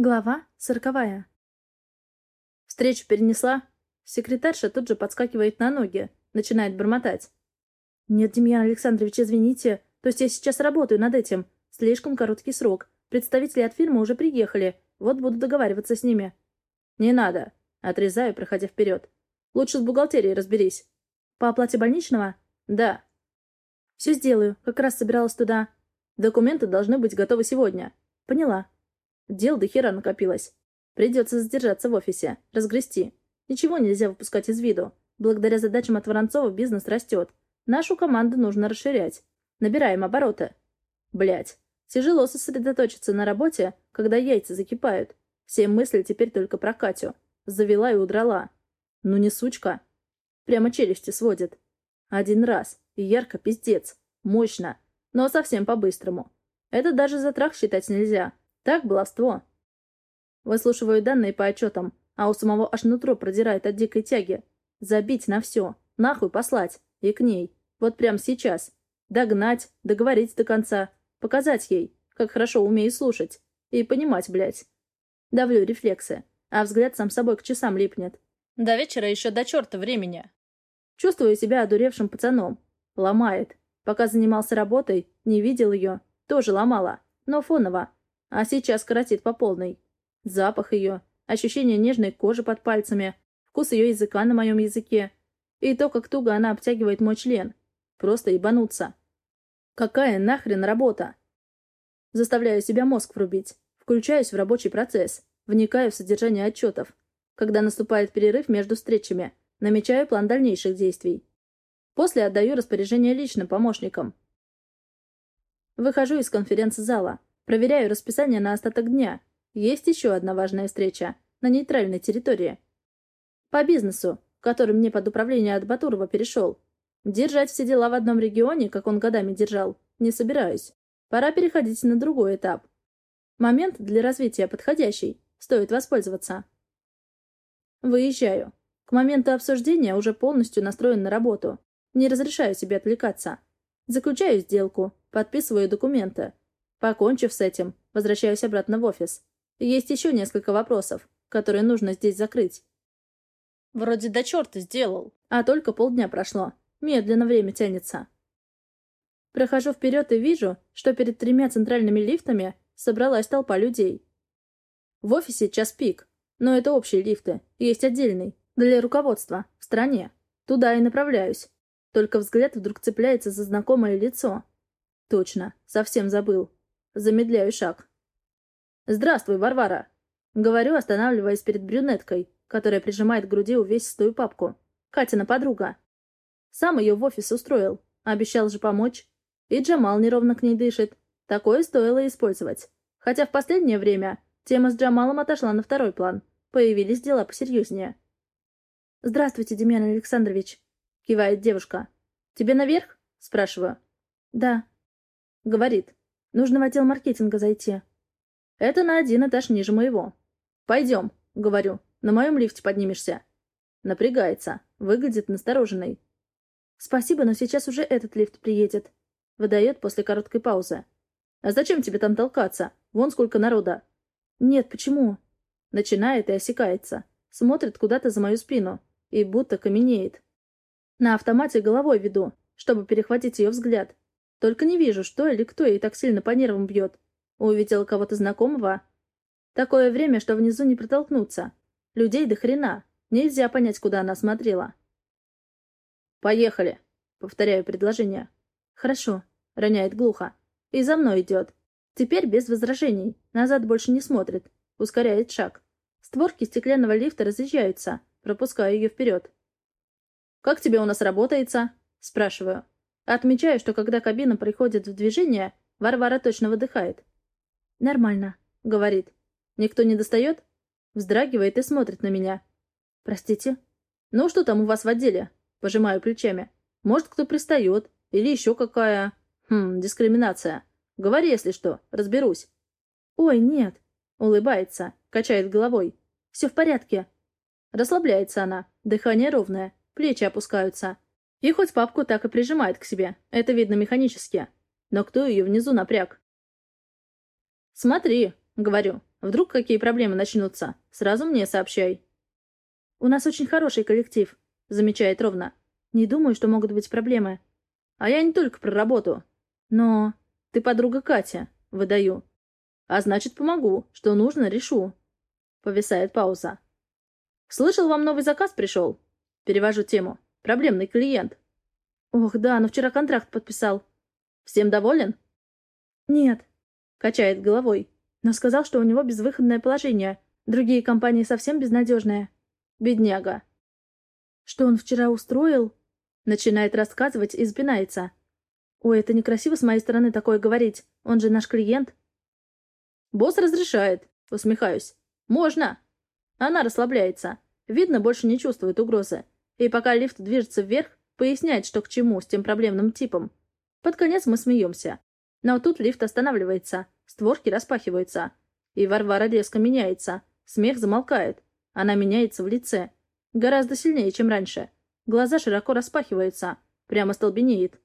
Глава сороковая. Встречу перенесла. Секретарша тут же подскакивает на ноги, начинает бормотать. «Нет, Демьян Александрович, извините. То есть я сейчас работаю над этим. Слишком короткий срок. Представители от фирмы уже приехали. Вот буду договариваться с ними». «Не надо». Отрезаю, проходя вперед. «Лучше с бухгалтерией разберись». «По оплате больничного?» «Да». «Все сделаю. Как раз собиралась туда. Документы должны быть готовы сегодня». «Поняла». Дел до хера накопилось. Придется задержаться в офисе, разгрести. Ничего нельзя выпускать из виду. Благодаря задачам от Воронцова бизнес растет. Нашу команду нужно расширять. Набираем обороты. Блять. Тяжело сосредоточиться на работе, когда яйца закипают. Все мысли теперь только про Катю. Завела и удрала. Ну не сучка. Прямо челюсти сводит. Один раз. И ярко пиздец. Мощно. Но совсем по-быстрому. Это даже за трах считать нельзя. Так, баловство. Выслушиваю данные по отчетам, а у самого аж нутро продирает от дикой тяги. Забить на все, нахуй послать, и к ней. Вот прямо сейчас. Догнать, договорить до конца, показать ей, как хорошо умею слушать. И понимать, блядь. Давлю рефлексы, а взгляд сам собой к часам липнет. До вечера еще до черта времени. Чувствую себя одуревшим пацаном. Ломает. Пока занимался работой, не видел ее, тоже ломала, но фоново. А сейчас коротит по полной. Запах ее, ощущение нежной кожи под пальцами, вкус ее языка на моем языке. И то, как туго она обтягивает мой член. Просто ебануться. Какая нахрен работа? Заставляю себя мозг врубить. Включаюсь в рабочий процесс. Вникаю в содержание отчетов. Когда наступает перерыв между встречами, намечаю план дальнейших действий. После отдаю распоряжение лично помощникам. Выхожу из конференц-зала. Проверяю расписание на остаток дня. Есть еще одна важная встреча. На нейтральной территории. По бизнесу, который мне под управление от Батурова перешел. Держать все дела в одном регионе, как он годами держал, не собираюсь. Пора переходить на другой этап. Момент для развития подходящий. Стоит воспользоваться. Выезжаю. К моменту обсуждения уже полностью настроен на работу. Не разрешаю себе отвлекаться. Заключаю сделку, подписываю документы, Покончив с этим, возвращаюсь обратно в офис. Есть еще несколько вопросов, которые нужно здесь закрыть. Вроде до черта сделал, а только полдня прошло. Медленно время тянется. Прохожу вперед и вижу, что перед тремя центральными лифтами собралась толпа людей. В офисе час пик, но это общие лифты, есть отдельный, для руководства, в стране. Туда и направляюсь. Только взгляд вдруг цепляется за знакомое лицо. Точно, совсем забыл. Замедляю шаг. «Здравствуй, Варвара!» Говорю, останавливаясь перед брюнеткой, которая прижимает к груди увесистую папку. Катина подруга. Сам ее в офис устроил. Обещал же помочь. И Джамал неровно к ней дышит. Такое стоило использовать. Хотя в последнее время тема с Джамалом отошла на второй план. Появились дела посерьезнее. «Здравствуйте, Демьян Александрович», — кивает девушка. «Тебе наверх?» — спрашиваю. «Да». Говорит. Нужно в отдел маркетинга зайти. Это на один этаж ниже моего. Пойдем, говорю. На моем лифте поднимешься. Напрягается. Выглядит настороженной. Спасибо, но сейчас уже этот лифт приедет. Выдает после короткой паузы. А зачем тебе там толкаться? Вон сколько народа. Нет, почему? Начинает и осекается. Смотрит куда-то за мою спину. И будто каменеет. На автомате головой веду, чтобы перехватить ее взгляд. Только не вижу, что или кто ей так сильно по нервам бьет. Увидела кого-то знакомого? Такое время, что внизу не протолкнуться. Людей до хрена. Нельзя понять, куда она смотрела. «Поехали», — повторяю предложение. «Хорошо», — роняет глухо. «И за мной идет. Теперь без возражений. Назад больше не смотрит. Ускоряет шаг. Створки стеклянного лифта разъезжаются. Пропускаю ее вперед. «Как тебе у нас работается?» — спрашиваю. Отмечаю, что когда кабина приходит в движение, Варвара точно выдыхает. «Нормально», — говорит. «Никто не достает?» Вздрагивает и смотрит на меня. «Простите?» «Ну, что там у вас в отделе?» Пожимаю плечами. «Может, кто пристает? Или еще какая...» «Хм, дискриминация. Говори, если что, разберусь». «Ой, нет», — улыбается, качает головой. «Все в порядке». Расслабляется она, дыхание ровное, плечи опускаются. И хоть папку так и прижимает к себе, это видно механически. Но кто ее внизу напряг? «Смотри», — говорю, Вдруг какие проблемы начнутся? Сразу мне сообщай». «У нас очень хороший коллектив», — замечает ровно. «Не думаю, что могут быть проблемы». «А я не только про работу. Но ты подруга Катя», — выдаю. «А значит, помогу. Что нужно, решу». Повисает пауза. «Слышал, вам новый заказ пришел?» Перевожу тему. «Проблемный клиент». «Ох, да, но вчера контракт подписал». «Всем доволен?» «Нет», — качает головой но сказал, что у него безвыходное положение. Другие компании совсем безнадежные. Бедняга. Что он вчера устроил? Начинает рассказывать и сбинается. Ой, это некрасиво с моей стороны такое говорить. Он же наш клиент. Босс разрешает. Усмехаюсь. Можно. Она расслабляется. Видно, больше не чувствует угрозы. И пока лифт движется вверх, поясняет, что к чему с тем проблемным типом. Под конец мы смеемся. Но тут лифт останавливается. Створки распахиваются. И Варвара резко меняется. Смех замолкает. Она меняется в лице. Гораздо сильнее, чем раньше. Глаза широко распахиваются. Прямо столбенеет.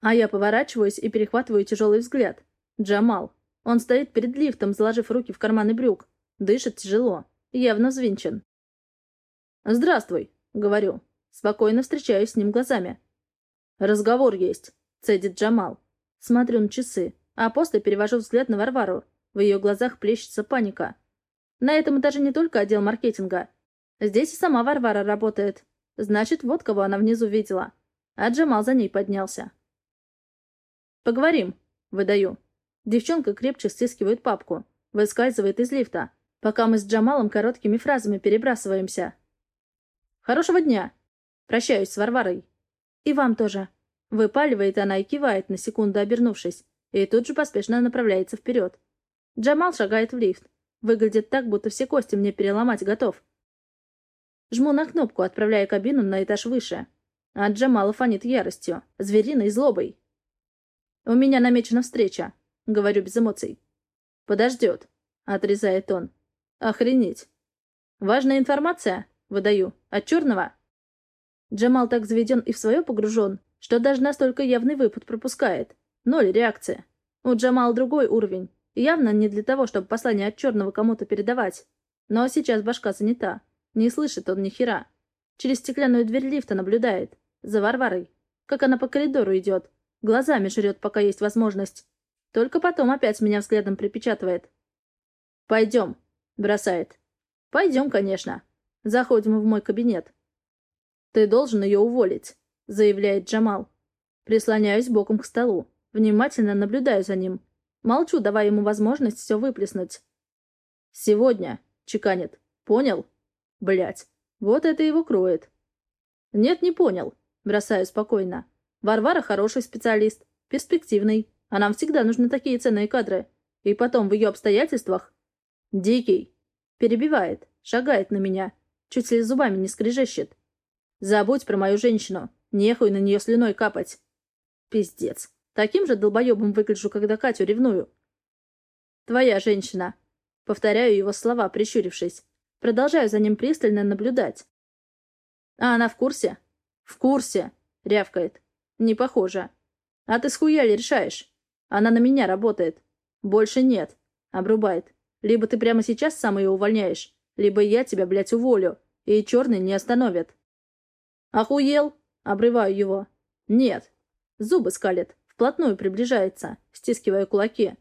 А я поворачиваюсь и перехватываю тяжелый взгляд. Джамал. Он стоит перед лифтом, заложив руки в карманы брюк. Дышит тяжело. Явно взвинчен. «Здравствуй», — говорю. Спокойно встречаюсь с ним глазами. «Разговор есть», — цедит Джамал. Смотрю на часы а после перевожу взгляд на Варвару. В ее глазах плещется паника. На этом этаже не только отдел маркетинга. Здесь и сама Варвара работает. Значит, вот кого она внизу видела. А Джамал за ней поднялся. «Поговорим», — выдаю. Девчонка крепче стискивает папку. Выскальзывает из лифта, пока мы с Джамалом короткими фразами перебрасываемся. «Хорошего дня!» Прощаюсь с Варварой. «И вам тоже». Выпаливает она и кивает, на секунду обернувшись и тут же поспешно направляется вперед. Джамал шагает в лифт. Выглядит так, будто все кости мне переломать готов. Жму на кнопку, отправляя кабину на этаж выше. А Джамала фонит яростью, звериной злобой. «У меня намечена встреча», — говорю без эмоций. «Подождет», — отрезает он. «Охренеть». «Важная информация?» — выдаю. «От черного?» Джамал так заведен и в свое погружен, что даже настолько явный выпад пропускает. Ноль реакции. У Джамал другой уровень. Явно не для того, чтобы послание от черного кому-то передавать. Но сейчас башка занята. Не слышит он ни хера. Через стеклянную дверь лифта наблюдает. За Варварой. Как она по коридору идет. Глазами жрет, пока есть возможность. Только потом опять меня взглядом припечатывает. «Пойдем», — бросает. «Пойдем, конечно». Заходим в мой кабинет. «Ты должен ее уволить», — заявляет Джамал. Прислоняюсь боком к столу. Внимательно наблюдаю за ним. Молчу, давая ему возможность все выплеснуть. «Сегодня», — чеканит. «Понял?» Блять, вот это его кроет. «Нет, не понял», — бросаю спокойно. «Варвара хороший специалист, перспективный, а нам всегда нужны такие ценные кадры. И потом в ее обстоятельствах...» «Дикий», — перебивает, шагает на меня, чуть ли зубами не скрежещет. «Забудь про мою женщину, нехуй на нее слюной капать». Пиздец. Таким же долбоебом выгляжу, когда Катю ревную. «Твоя женщина». Повторяю его слова, прищурившись. Продолжаю за ним пристально наблюдать. «А она в курсе?» «В курсе», — рявкает. «Не похоже». «А ты с хуя ли решаешь?» «Она на меня работает». «Больше нет», — обрубает. «Либо ты прямо сейчас сам ее увольняешь, либо я тебя, блядь, уволю, и черный не остановит». «Охуел?» — обрываю его. «Нет». Зубы скалит. Вплотную приближается, стискивая кулаки.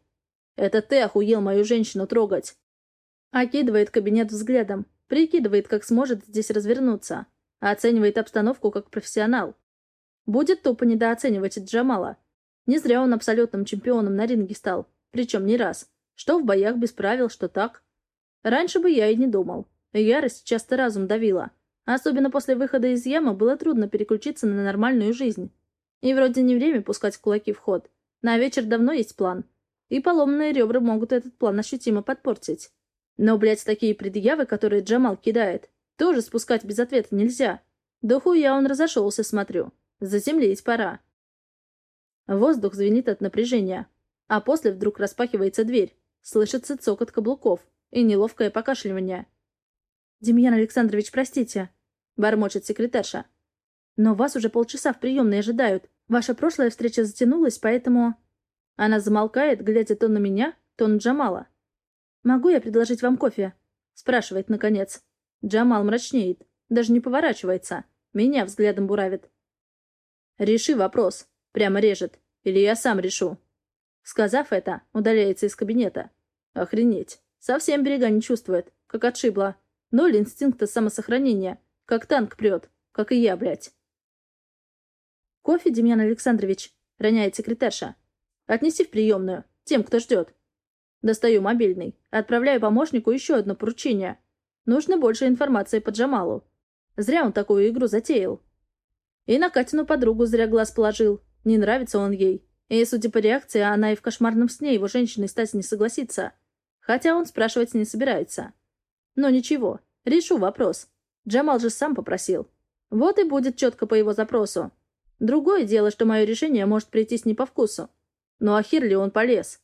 «Это ты охуел мою женщину трогать!» Окидывает кабинет взглядом, прикидывает, как сможет здесь развернуться, оценивает обстановку как профессионал. Будет тупо недооценивать Джамала. Не зря он абсолютным чемпионом на ринге стал, причем не раз. Что в боях без правил, что так. Раньше бы я и не думал. Ярость часто разум давила. Особенно после выхода из ямы было трудно переключиться на нормальную жизнь. И вроде не время пускать кулаки в ход. На вечер давно есть план. И поломанные ребра могут этот план ощутимо подпортить. Но, блядь, такие предъявы, которые Джамал кидает, тоже спускать без ответа нельзя. Да хуя он разошелся, смотрю. Заземлить пора. Воздух звенит от напряжения. А после вдруг распахивается дверь. Слышится цокот каблуков и неловкое покашливание. «Демьян Александрович, простите», — бормочет секретарша. «Но вас уже полчаса в приемной ожидают. Ваша прошлая встреча затянулась, поэтому...» Она замолкает, глядя то на меня, то на Джамала. «Могу я предложить вам кофе?» — спрашивает, наконец. Джамал мрачнеет, даже не поворачивается, меня взглядом буравит. «Реши вопрос», — прямо режет, или я сам решу. Сказав это, удаляется из кабинета. Охренеть, совсем берега не чувствует, как отшибла. Ноль инстинкта самосохранения, как танк прет, как и я, блядь. «Кофе, Демьян Александрович», — роняет секретарша. «Отнеси в приемную, тем, кто ждет». Достаю мобильный, отправляю помощнику еще одно поручение. Нужно больше информации по Джамалу. Зря он такую игру затеял. И на Катину подругу зря глаз положил. Не нравится он ей. И, судя по реакции, она и в кошмарном сне его женщиной стать не согласится. Хотя он спрашивать не собирается. Но ничего, решу вопрос. Джамал же сам попросил. Вот и будет четко по его запросу. Другое дело, что мое решение может прийтись не по вкусу. Но ахир ли он полез?